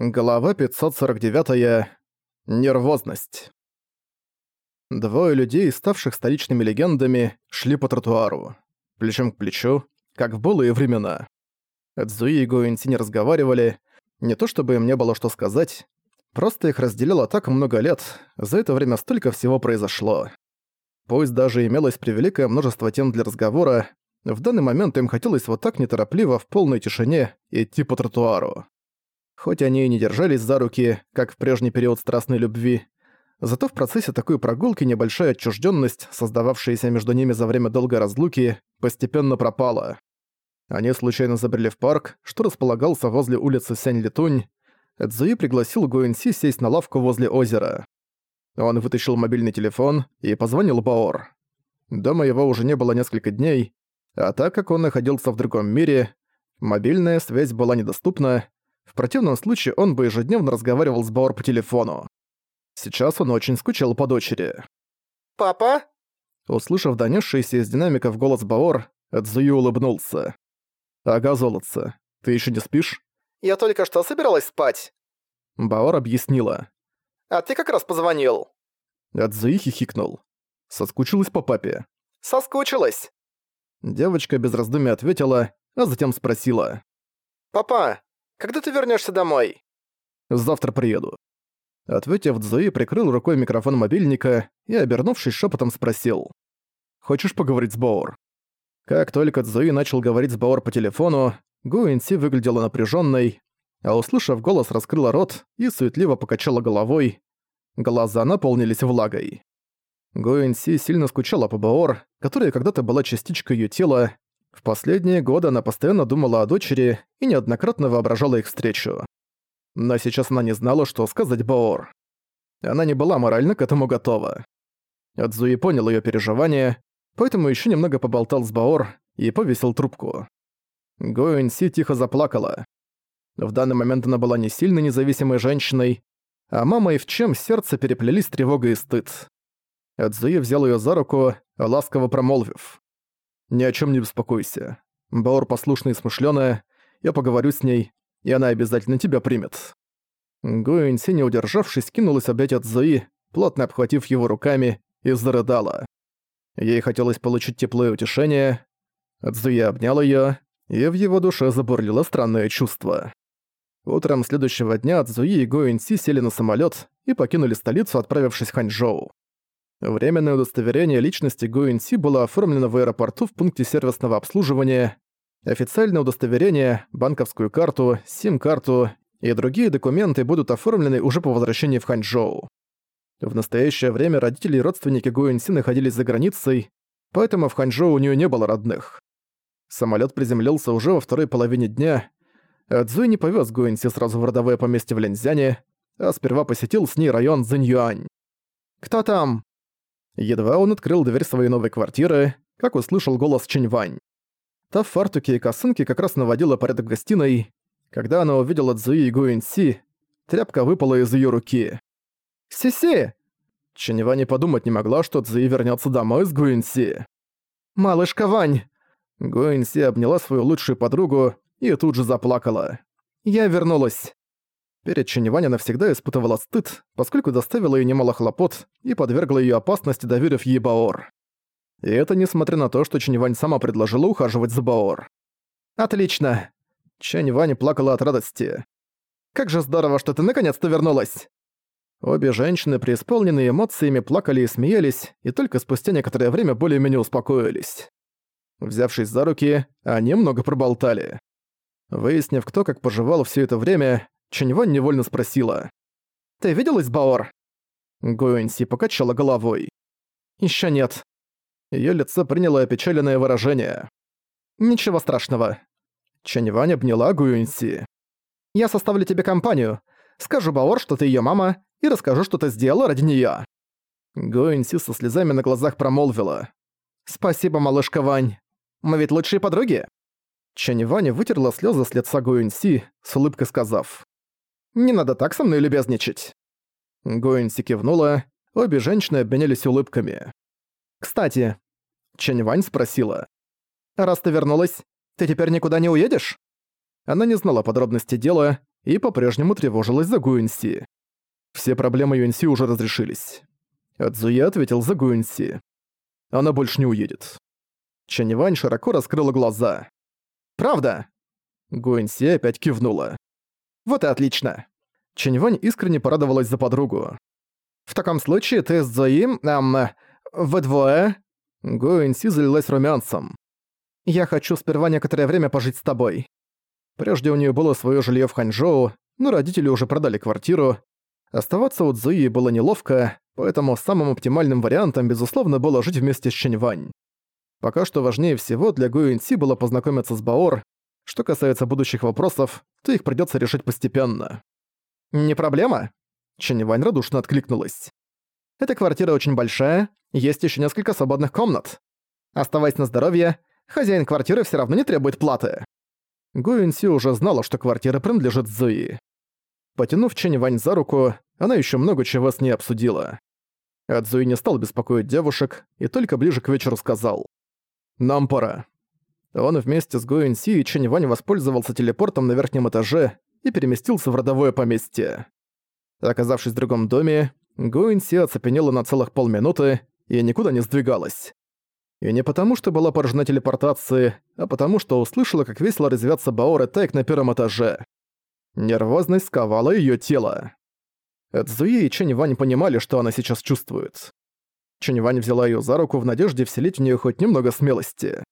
Глава 549. Нервозность. Двое людей, ставших столичными легендами, шли по тротуару. Плечом к плечу, как в былые времена. Цзуи и Гоэнси не разговаривали, не то чтобы им не было что сказать, просто их разделило так много лет, за это время столько всего произошло. Пусть даже имелось превеликое множество тем для разговора, в данный момент им хотелось вот так неторопливо в полной тишине идти по тротуару. Хоть они и не держались за руки, как в прежний период страстной любви, зато в процессе такой прогулки небольшая отчужденность, создававшаяся между ними за время долгой разлуки, постепенно пропала. Они случайно забрели в парк, что располагался возле улицы Сянь-Летунь. Цзуи пригласил Гуэнси сесть на лавку возле озера. Он вытащил мобильный телефон и позвонил Баор. Дома его уже не было несколько дней, а так как он находился в другом мире, мобильная связь была недоступна, в противном случае он бы ежедневно разговаривал с Баор по телефону. Сейчас он очень скучал по дочери. «Папа?» Услышав донесшийся из динамиков голос Баор, Эдзуи улыбнулся. «Ага, золотце, ты еще не спишь?» «Я только что собиралась спать». Баор объяснила. «А ты как раз позвонил». Эдзуи хихикнул. Соскучилась по папе. «Соскучилась». Девочка без раздумий ответила, а затем спросила. «Папа, когда ты вернешься домой?» «Завтра приеду». Ответив, Цзуи прикрыл рукой микрофон мобильника и, обернувшись, шепотом спросил. «Хочешь поговорить с Баор?» Как только Цзуи начал говорить с Баор по телефону, Гуинси выглядела напряженной, а услышав голос, раскрыла рот и суетливо покачала головой. Глаза наполнились влагой. Гуинси сильно скучала по Баор, которая когда-то была частичкой ее тела, в последние годы она постоянно думала о дочери и неоднократно воображала их встречу. Но сейчас она не знала, что сказать Баор. Она не была морально к этому готова. Адзуи понял её переживания, поэтому ещё немного поболтал с Баор и повесил трубку. Гоэнси тихо заплакала. В данный момент она была не сильно независимой женщиной, а мама и в чем сердце переплелись тревога и стыд. Адзуи взял её за руку, ласково промолвив. Ни о чем не беспокойся. Баор послушная и смышлёная, я поговорю с ней, и она обязательно тебя примет». Гуэнси, не удержавшись, кинулась объять от Зои, плотно обхватив его руками, и зарыдала. Ей хотелось получить тепло и утешение. Цзуи обнял её, и в его душе забурлило странное чувство. Утром следующего дня Цзуи и Гуэнси сели на самолёт и покинули столицу, отправившись в Ханчжоу. Временное удостоверение личности Гуинси было оформлено в аэропорту в пункте сервисного обслуживания. Официальное удостоверение, банковскую карту, сим-карту и другие документы будут оформлены уже по возвращении в Ханчжоу. В настоящее время родители и родственники Гуинси находились за границей, поэтому в Ханчжоу у нее не было родных. Самолет приземлился уже во второй половине дня, а Цзуй не повез Гуинси сразу в родовое поместье в Ляньцзяне, а сперва посетил с ней район Цзиньюань. «Кто там?» Едва он открыл дверь своей новой квартиры, как услышал голос Чиньвань. Та в фартуке и косынке как раз наводила порядок в гостиной. Когда она увидела Цзуи и Гуэнси, тряпка выпала из ее руки. «Си-си!» Чиньвань подумать не могла, что Цзуи вернется домой с Гуэнси. «Малышка Вань!» Гуэнси обняла свою лучшую подругу и тут же заплакала. «Я вернулась!» Перед Чинивань навсегда испытывала стыд, поскольку доставила ей немало хлопот и подвергла ее опасности, доверив ей Баор. И это несмотря на то, что Чинивань сама предложила ухаживать за Баор. «Отлично!» Чинивань плакала от радости. «Как же здорово, что ты наконец-то вернулась!» Обе женщины, преисполненные эмоциями, плакали и смеялись, и только спустя некоторое время более-менее успокоились. Взявшись за руки, они много проболтали. Выяснив, кто как поживал все это время, Чаньвань невольно спросила. «Ты виделась, Баор?» Гуэнси покачала головой. «Ещё нет». Её лицо приняло опечаленное выражение. «Ничего страшного». Чаньвань обняла Гуэнси. «Я составлю тебе компанию. Скажу Баор, что ты её мама, и расскажу, что ты сделала ради неё». Гуэнси со слезами на глазах промолвила. «Спасибо, малышка Вань. Мы ведь лучшие подруги?» Чаньвань вытерла слёзы с лица Гуэнси, с улыбкой сказав. Не надо так со мной любезничать». Гоинси кивнула, обе женщины обменялись улыбками. «Кстати», — Чэнь Вань спросила, «раз ты вернулась, ты теперь никуда не уедешь?» Она не знала подробностей дела и по-прежнему тревожилась за Гуинси. Все проблемы Юнси уже разрешились. Цзуи ответил за Гуинси. Она больше не уедет. Чанивань широко раскрыла глаза. «Правда?» Гуинси опять кивнула. «Вот и отлично». Чанивань искренне порадовалась за подругу. «В таком случае ты с Зои, эм, вы двое...» Гуинси залилась румянцем. «Я хочу сперва некоторое время пожить с тобой». Прежде у нее было свое жилье в Ханчжоу, но родители уже продали квартиру. Оставаться у Цзуи было неловко, поэтому самым оптимальным вариантом, безусловно, было жить вместе с Чэньвань. Пока что важнее всего для Гуинси было познакомиться с Баор. Что касается будущих вопросов, то их придётся решить постепенно. «Не проблема?» Чэньвань радушно откликнулась. «Эта квартира очень большая, есть ещё несколько свободных комнат. Оставайся на здоровье, хозяин квартиры всё равно не требует платы». Гуинси уже знала, что квартира принадлежит Зуи. Потянув Чэньвань за руку, она ещё много чего с ней обсудила. Адзуи не стал беспокоить девушек и только ближе к вечеру сказал. «Нам пора». Он вместе с Гуэнси и Чэнь Вань воспользовался телепортом на верхнем этаже и переместился в родовое поместье. Оказавшись в другом доме, Гуэнси оцепенела на целых полминуты и никуда не сдвигалась. И не потому, что была поражена телепортацией, а потому, что услышала, как весело резвятся Баор и Тайк на первом этаже. Нервозность сковала её тело. Цзуи и Чэнь Вань понимали, что она сейчас чувствует. Чэнь Вань взяла её за руку в надежде вселить в неё хоть немного смелости.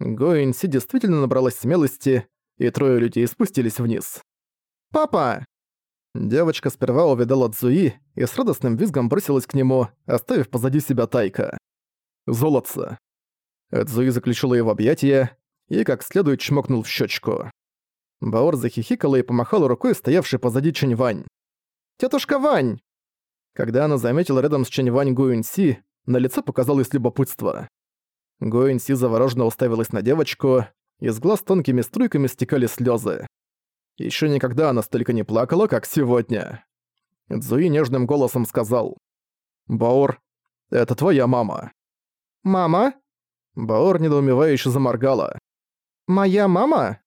Гоинси действительно набралась смелости, и трое людей спустились вниз. «Папа!» Девочка сперва увидала Цзуи и с радостным визгом бросилась к нему, оставив позади себя Тайка. «Золотце!» Цзуи заключила её в объятия и как следует чмокнул в щёчку. Баор захихикала и помахала рукой стоявшей позади Чэнь-Вань. «Тётушка Вань!» Когда она заметила рядом с Чэнь-Вань Гуэнси, на лице показалось любопытство. Гуэнси завороженно уставилась на девочку, из глаз тонкими струйками стекали слезы. Еще никогда она столько не плакала, как сегодня. Цзуи нежным голосом сказал. «Баор, это твоя мама». «Мама?» Баор недоумевающе заморгала. «Моя мама?»